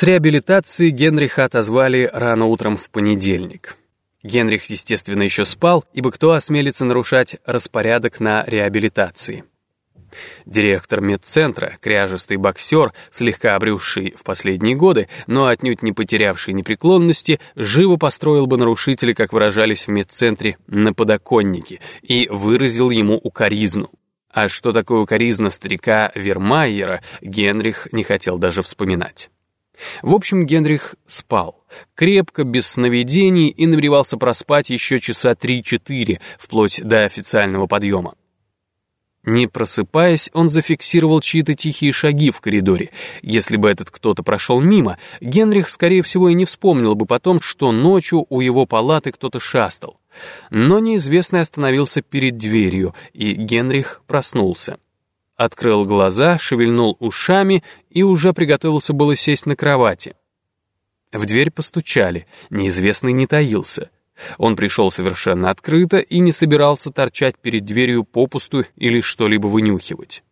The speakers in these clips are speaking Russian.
С реабилитации Генриха отозвали рано утром в понедельник. Генрих, естественно, еще спал, ибо кто осмелится нарушать распорядок на реабилитации? Директор медцентра, кряжестый боксер, слегка обрюзший в последние годы, но отнюдь не потерявший непреклонности, живо построил бы нарушителя, как выражались в медцентре, на подоконнике и выразил ему укоризну. А что такое укоризна старика Вермайера, Генрих не хотел даже вспоминать. В общем, Генрих спал, крепко, без сновидений, и намеревался проспать еще часа три-четыре, вплоть до официального подъема. Не просыпаясь, он зафиксировал чьи-то тихие шаги в коридоре. Если бы этот кто-то прошел мимо, Генрих, скорее всего, и не вспомнил бы потом, что ночью у его палаты кто-то шастал. Но неизвестный остановился перед дверью, и Генрих проснулся открыл глаза, шевельнул ушами и уже приготовился было сесть на кровати. В дверь постучали, неизвестный не таился. Он пришел совершенно открыто и не собирался торчать перед дверью попусту или что-либо вынюхивать.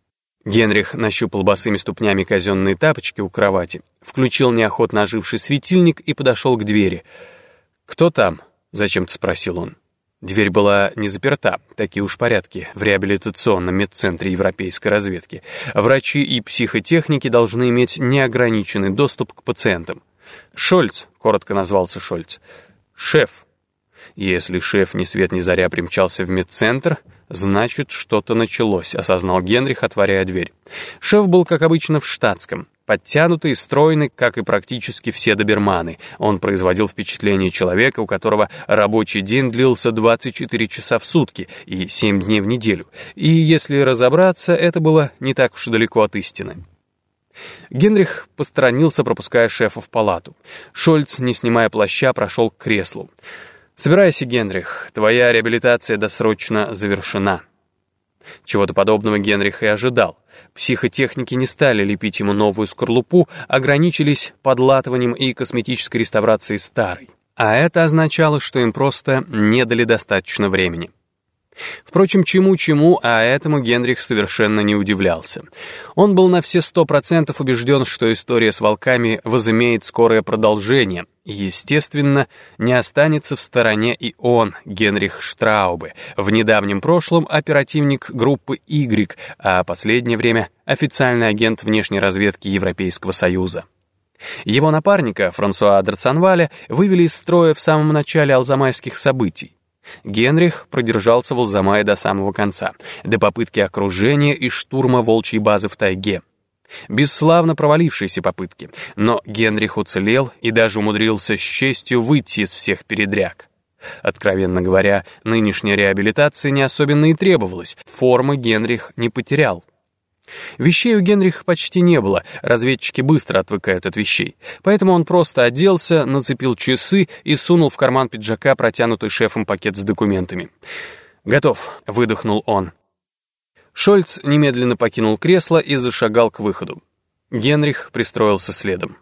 Генрих нащупал босыми ступнями казенные тапочки у кровати, включил неохотно оживший светильник и подошел к двери. «Кто там?» — зачем-то спросил он. Дверь была не заперта, такие уж порядки в реабилитационном медцентре европейской разведки. Врачи и психотехники должны иметь неограниченный доступ к пациентам. «Шольц», — коротко назвался Шольц, — «шеф». Если шеф ни свет ни заря примчался в медцентр, значит, что-то началось, осознал Генрих, отворяя дверь. Шеф был, как обычно, в штатском — Подтянутый, стройный, как и практически все доберманы, он производил впечатление человека, у которого рабочий день длился 24 часа в сутки и 7 дней в неделю. И если разобраться, это было не так уж далеко от истины. Генрих посторонился, пропуская шефа в палату. Шольц, не снимая плаща, прошел к креслу. «Собирайся, Генрих, твоя реабилитация досрочно завершена». Чего-то подобного Генрих и ожидал. Психотехники не стали лепить ему новую скорлупу, ограничились подлатыванием и косметической реставрацией старой. А это означало, что им просто не дали достаточно времени. Впрочем, чему-чему, а этому Генрих совершенно не удивлялся. Он был на все сто процентов убежден, что история с волками возымеет скорое продолжение, естественно, не останется в стороне и он, Генрих Штраубе, в недавнем прошлом оперативник группы Y, а последнее время официальный агент внешней разведки Европейского Союза. Его напарника, Франсуа Дерцанваля, вывели из строя в самом начале алзамайских событий. Генрих продержался в Алзамае до самого конца, до попытки окружения и штурма волчьей базы в тайге. Бесславно провалившиеся попытки, но Генрих уцелел и даже умудрился с честью выйти из всех передряг. Откровенно говоря, нынешняя реабилитация не особенно и требовалась, формы Генрих не потерял. Вещей у Генриха почти не было, разведчики быстро отвыкают от вещей. Поэтому он просто оделся, нацепил часы и сунул в карман пиджака протянутый шефом пакет с документами. «Готов», — выдохнул он. Шольц немедленно покинул кресло и зашагал к выходу. Генрих пристроился следом.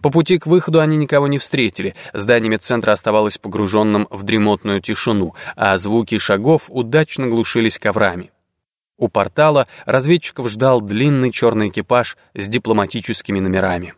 По пути к выходу они никого не встретили, здание медцентра оставалось погруженным в дремотную тишину, а звуки шагов удачно глушились коврами. У портала разведчиков ждал длинный черный экипаж с дипломатическими номерами.